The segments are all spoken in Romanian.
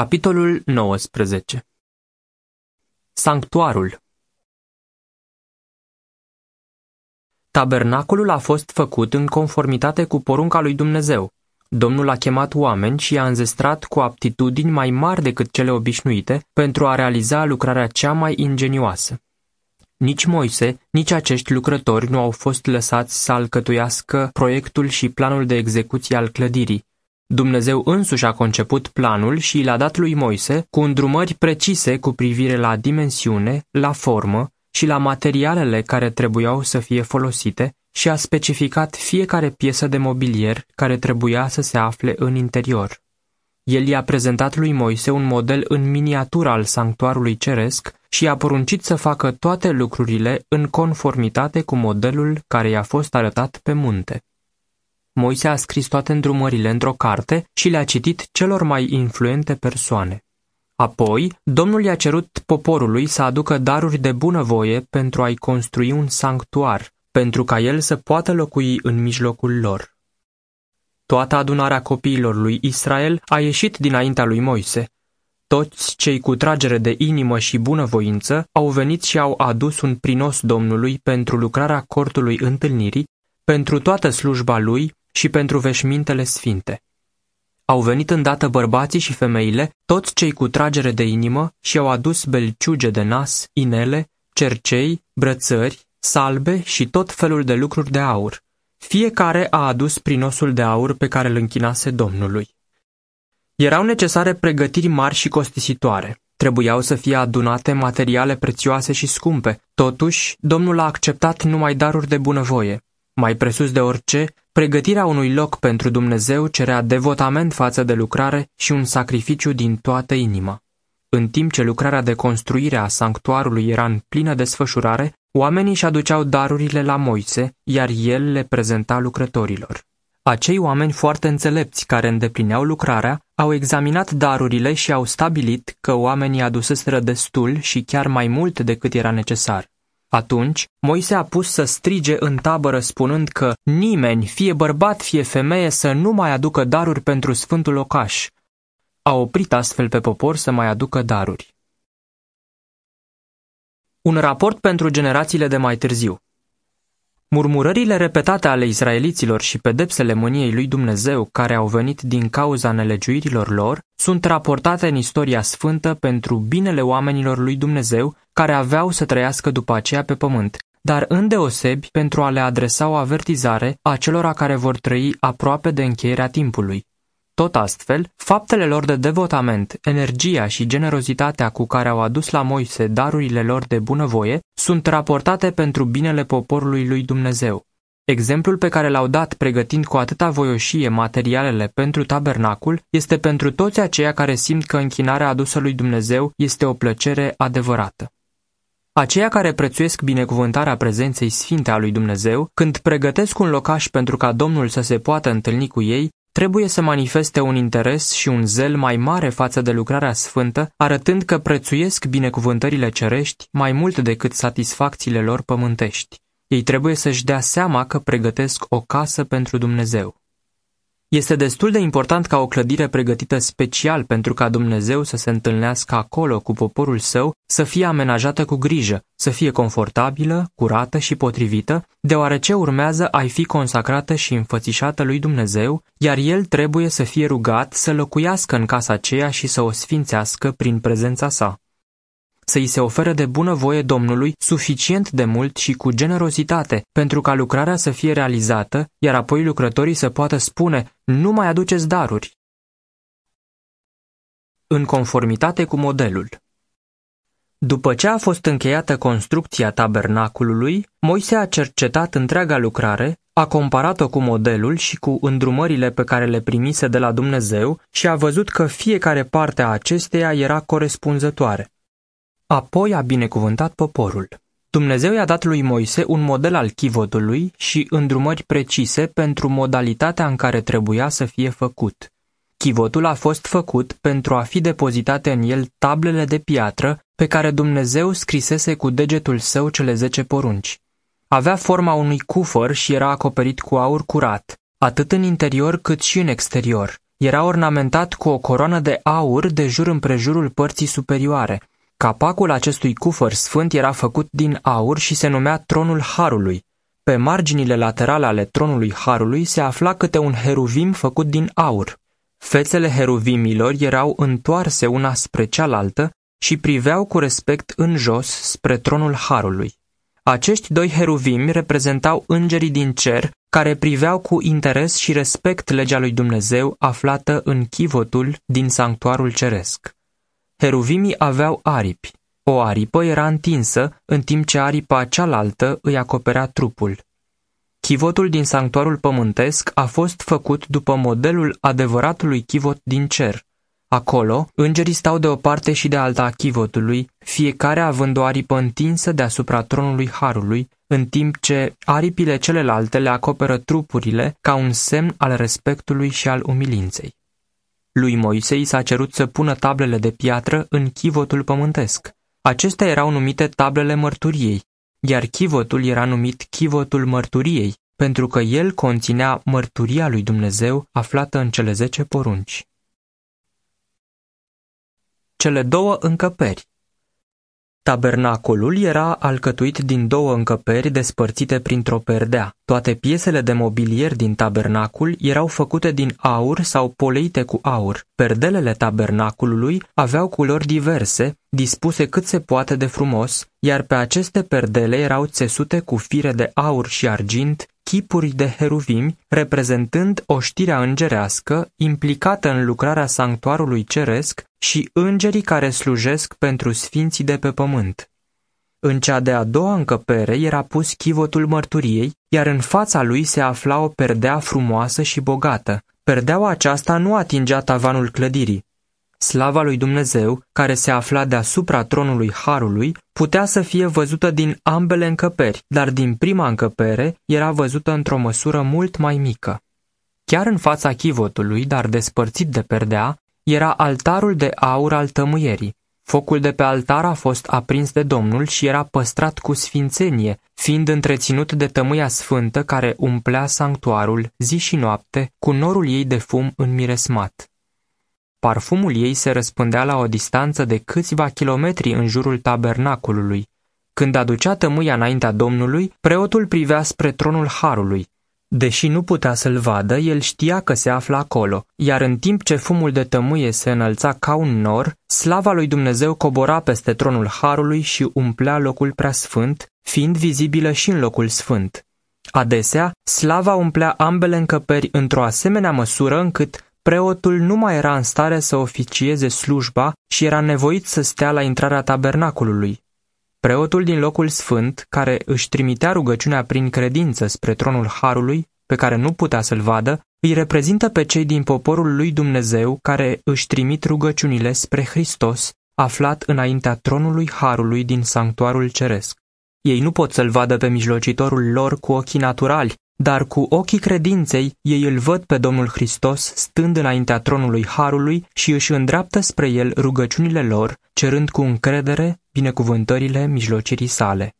Capitolul 19 Sanctuarul Tabernaculul a fost făcut în conformitate cu porunca lui Dumnezeu. Domnul a chemat oameni și i-a înzestrat cu aptitudini mai mari decât cele obișnuite pentru a realiza lucrarea cea mai ingenioasă. Nici Moise, nici acești lucrători nu au fost lăsați să alcătuiască proiectul și planul de execuție al clădirii, Dumnezeu însuși a conceput planul și l-a dat lui Moise cu îndrumări precise cu privire la dimensiune, la formă și la materialele care trebuiau să fie folosite și a specificat fiecare piesă de mobilier care trebuia să se afle în interior. El i-a prezentat lui Moise un model în miniatură al sanctuarului ceresc și i-a poruncit să facă toate lucrurile în conformitate cu modelul care i-a fost arătat pe munte. Moise a scris toate îndrumările într-o carte și le-a citit celor mai influente persoane. Apoi, Domnul i-a cerut poporului să aducă daruri de bunăvoie pentru a-i construi un sanctuar, pentru ca el să poată locui în mijlocul lor. Toată adunarea copiilor lui Israel a ieșit dinaintea lui Moise. Toți cei cu tragere de inimă și bunăvoință au venit și au adus un prinos Domnului pentru lucrarea cortului întâlnirii, pentru toată slujba lui și pentru veșmintele sfinte. Au venit îndată bărbații și femeile, toți cei cu tragere de inimă, și au adus belciuge de nas, inele, cercei, brățări, salbe și tot felul de lucruri de aur. Fiecare a adus prinosul de aur pe care îl închinase Domnului. Erau necesare pregătiri mari și costisitoare. Trebuiau să fie adunate materiale prețioase și scumpe. Totuși, Domnul a acceptat numai daruri de bunăvoie. Mai presus de orice, pregătirea unui loc pentru Dumnezeu cerea devotament față de lucrare și un sacrificiu din toată inima. În timp ce lucrarea de construire a sanctuarului era în plină desfășurare, oamenii își aduceau darurile la Moise, iar el le prezenta lucrătorilor. Acei oameni foarte înțelepți care îndeplineau lucrarea au examinat darurile și au stabilit că oamenii aduseseră destul și chiar mai mult decât era necesar. Atunci, Moise a pus să strige în tabără spunând că nimeni, fie bărbat, fie femeie, să nu mai aducă daruri pentru sfântul locaș. A oprit astfel pe popor să mai aducă daruri. Un raport pentru generațiile de mai târziu Murmurările repetate ale israeliților și pedepsele mâniei lui Dumnezeu care au venit din cauza nelegiuirilor lor sunt raportate în istoria sfântă pentru binele oamenilor lui Dumnezeu care aveau să trăiască după aceea pe pământ, dar îndeosebi pentru a le adresa o avertizare acelora care vor trăi aproape de încheierea timpului. Tot astfel, faptele lor de devotament, energia și generozitatea cu care au adus la Moise darurile lor de bunăvoie sunt raportate pentru binele poporului lui Dumnezeu. Exemplul pe care l-au dat pregătind cu atâta voioșie materialele pentru tabernacul este pentru toți aceia care simt că închinarea adusă lui Dumnezeu este o plăcere adevărată. Aceia care prețuiesc binecuvântarea prezenței sfinte a lui Dumnezeu, când pregătesc un locaș pentru ca Domnul să se poată întâlni cu ei, trebuie să manifeste un interes și un zel mai mare față de lucrarea sfântă, arătând că prețuiesc binecuvântările cerești mai mult decât satisfacțiile lor pământești. Ei trebuie să-și dea seama că pregătesc o casă pentru Dumnezeu. Este destul de important ca o clădire pregătită special pentru ca Dumnezeu să se întâlnească acolo cu poporul său să fie amenajată cu grijă, să fie confortabilă, curată și potrivită, deoarece urmează a-i fi consacrată și înfățișată lui Dumnezeu, iar el trebuie să fie rugat să locuiască în casa aceea și să o sfințească prin prezența sa să îi se ofere de bunăvoie Domnului suficient de mult și cu generozitate pentru ca lucrarea să fie realizată, iar apoi lucrătorii să poată spune, nu mai aduceți daruri. În conformitate cu modelul După ce a fost încheiată construcția tabernaculului, Moise a cercetat întreaga lucrare, a comparat-o cu modelul și cu îndrumările pe care le primise de la Dumnezeu și a văzut că fiecare parte a acesteia era corespunzătoare. Apoi a binecuvântat poporul. Dumnezeu i-a dat lui Moise un model al chivodului și îndrumări precise pentru modalitatea în care trebuia să fie făcut. Chivotul a fost făcut pentru a fi depozitate în el tablele de piatră pe care Dumnezeu scrisese cu degetul său cele zece porunci. Avea forma unui cufăr și era acoperit cu aur curat, atât în interior cât și în exterior Era ornamentat cu o coroană de aur de jur împrejurul părții superioare. Capacul acestui cufăr sfânt era făcut din aur și se numea tronul Harului. Pe marginile laterale ale tronului Harului se afla câte un heruvim făcut din aur. Fețele heruvimilor erau întoarse una spre cealaltă și priveau cu respect în jos spre tronul Harului. Acești doi heruvimi reprezentau îngerii din cer care priveau cu interes și respect legea lui Dumnezeu aflată în chivotul din sanctuarul ceresc. Heruvimii aveau aripi. O aripă era întinsă, în timp ce aripa cealaltă îi acoperea trupul. Chivotul din sanctuarul pământesc a fost făcut după modelul adevăratului chivot din cer. Acolo, îngerii stau de o parte și de alta a chivotului, fiecare având o aripă întinsă deasupra tronului Harului, în timp ce aripile celelalte le acoperă trupurile ca un semn al respectului și al umilinței. Lui Moise i s-a cerut să pună tablele de piatră în chivotul pământesc. Acestea erau numite tablele mărturiei, iar chivotul era numit chivotul mărturiei, pentru că el conținea mărturia lui Dumnezeu aflată în cele zece porunci. Cele două încăperi Tabernacolul era alcătuit din două încăperi despărțite printr-o perdea. Toate piesele de mobilier din tabernacul erau făcute din aur sau poleite cu aur. Perdelele tabernaculului aveau culori diverse, dispuse cât se poate de frumos, iar pe aceste perdele erau țesute cu fire de aur și argint chipuri de heruvimi, reprezentând oștirea îngerească implicată în lucrarea sanctuarului ceresc și îngerii care slujesc pentru sfinții de pe pământ. În cea de-a doua încăpere era pus chivotul mărturiei, iar în fața lui se afla o perdea frumoasă și bogată. Perdeaua aceasta nu atingea tavanul clădirii. Slava lui Dumnezeu, care se afla deasupra tronului Harului, putea să fie văzută din ambele încăperi, dar din prima încăpere era văzută într-o măsură mult mai mică. Chiar în fața chivotului, dar despărțit de perdea, era altarul de aur al tămâierii. Focul de pe altar a fost aprins de Domnul și era păstrat cu sfințenie, fiind întreținut de tămâia sfântă care umplea sanctuarul zi și noapte cu norul ei de fum înmiresmat. Parfumul ei se răspândea la o distanță de câțiva kilometri în jurul tabernaculului. Când aducea tămâia înaintea Domnului, preotul privea spre tronul Harului. Deși nu putea să-l vadă, el știa că se află acolo, iar în timp ce fumul de tămâie se înălța ca un nor, slava lui Dumnezeu cobora peste tronul Harului și umplea locul preasfânt, fiind vizibilă și în locul sfânt. Adesea, slava umplea ambele încăperi într-o asemenea măsură încât preotul nu mai era în stare să oficieze slujba și era nevoit să stea la intrarea tabernaculului. Preotul din locul sfânt, care își trimitea rugăciunea prin credință spre tronul Harului, pe care nu putea să-l vadă, îi reprezintă pe cei din poporul lui Dumnezeu care își trimit rugăciunile spre Hristos, aflat înaintea tronului Harului din sanctuarul ceresc. Ei nu pot să-l vadă pe mijlocitorul lor cu ochii naturali, dar cu ochii credinței ei îl văd pe Domnul Hristos stând înaintea tronului Harului și își îndreaptă spre el rugăciunile lor, cerând cu încredere binecuvântările mijlocirii sale.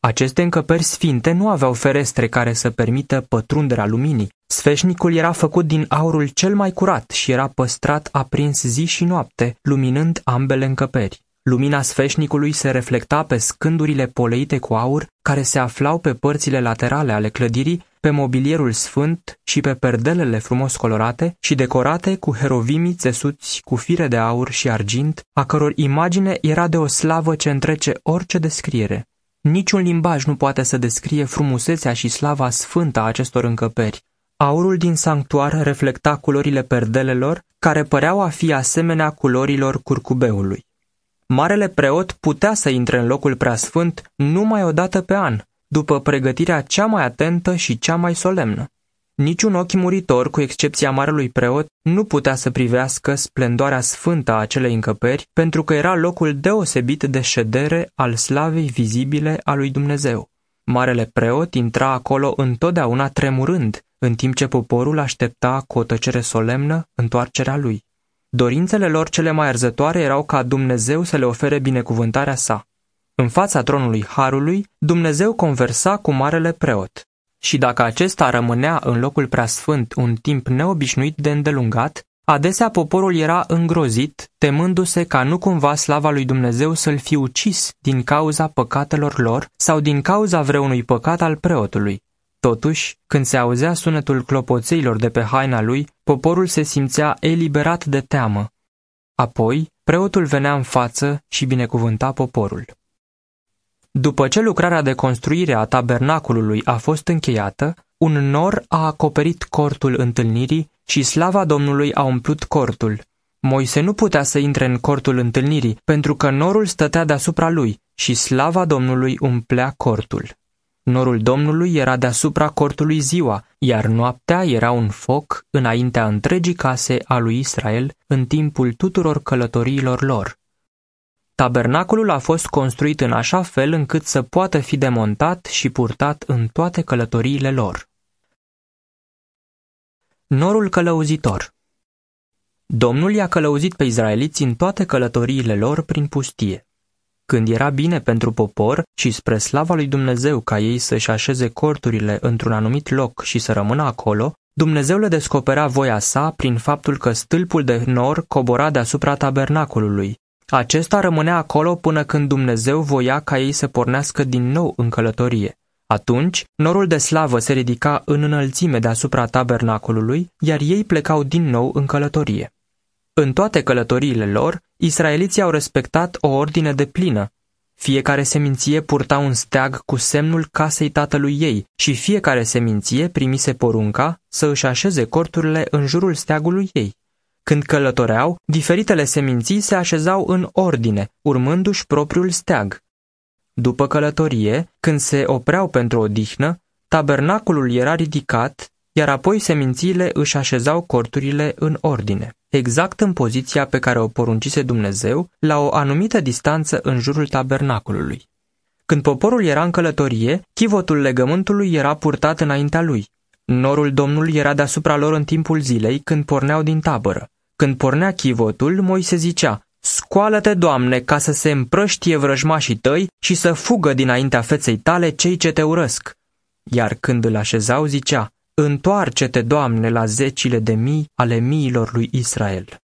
Aceste încăperi sfinte nu aveau ferestre care să permită pătrunderea luminii. Sfeșnicul era făcut din aurul cel mai curat și era păstrat aprins zi și noapte, luminând ambele încăperi. Lumina sfeșnicului se reflecta pe scândurile poleite cu aur care se aflau pe părțile laterale ale clădirii, pe mobilierul sfânt și pe perdelele frumos colorate și decorate cu herovimii țesuți cu fire de aur și argint, a căror imagine era de o slavă ce întrece orice descriere. Niciun limbaj nu poate să descrie frumusețea și slava sfântă a acestor încăperi. Aurul din sanctuar reflecta culorile perdelelor, care păreau a fi asemenea culorilor curcubeului. Marele preot putea să intre în locul preasfânt numai o dată pe an, după pregătirea cea mai atentă și cea mai solemnă. Niciun ochi muritor, cu excepția marelui preot, nu putea să privească splendoarea sfântă a acelei încăperi, pentru că era locul deosebit de ședere al slavei vizibile a lui Dumnezeu. Marele preot intra acolo întotdeauna tremurând, în timp ce poporul aștepta cu o tăcere solemnă întoarcerea lui. Dorințele lor cele mai arzătoare erau ca Dumnezeu să le ofere binecuvântarea sa. În fața tronului Harului, Dumnezeu conversa cu marele preot. și dacă acesta rămânea în locul preasfânt un timp neobișnuit de îndelungat, adesea poporul era îngrozit, temându-se ca nu cumva slava lui Dumnezeu să-l fi ucis din cauza păcatelor lor sau din cauza vreunui păcat al preotului. Totuși, când se auzea sunetul clopoțeilor de pe haina lui, poporul se simțea eliberat de teamă. Apoi, preotul venea în față și binecuvânta poporul. După ce lucrarea de construire a tabernaculului a fost încheiată, un nor a acoperit cortul întâlnirii și slava Domnului a umplut cortul. Moise nu putea să intre în cortul întâlnirii, pentru că norul stătea deasupra lui și slava Domnului umplea cortul. Norul Domnului era deasupra cortului ziua, iar noaptea era un foc înaintea întregii case a lui Israel în timpul tuturor călătoriilor lor. Tabernaculul a fost construit în așa fel încât să poată fi demontat și purtat în toate călătoriile lor. Norul călăuzitor Domnul i-a călăuzit pe izraeliți în toate călătoriile lor prin pustie. Când era bine pentru popor și spre slava lui Dumnezeu ca ei să-și așeze corturile într-un anumit loc și să rămână acolo, Dumnezeu le descoperea voia sa prin faptul că stâlpul de nor cobora deasupra tabernaculului. Acesta rămânea acolo până când Dumnezeu voia ca ei să pornească din nou în călătorie. Atunci, norul de slavă se ridica în înălțime deasupra tabernaculului, iar ei plecau din nou în călătorie. În toate călătoriile lor, israeliții au respectat o ordine de plină. Fiecare seminție purta un steag cu semnul casei tatălui ei și fiecare seminție primise porunca să își așeze corturile în jurul steagului ei. Când călătoreau, diferitele seminții se așezau în ordine, urmându-și propriul steag. După călătorie, când se opreau pentru o dihnă, tabernaculul era ridicat, iar apoi semințiile își așezau corturile în ordine, exact în poziția pe care o poruncise Dumnezeu, la o anumită distanță în jurul tabernaculului. Când poporul era în călătorie, chivotul legământului era purtat înaintea lui. Norul Domnului era deasupra lor în timpul zilei, când porneau din tabără. Când pornea chivotul, Moise zicea, Scoală-te, Doamne, ca să se împrăștie vrăjmașii tăi și să fugă dinaintea feței tale cei ce te urăsc. Iar când îl așezau, zicea, Întoarce-te, Doamne, la zecile de mii ale miilor lui Israel.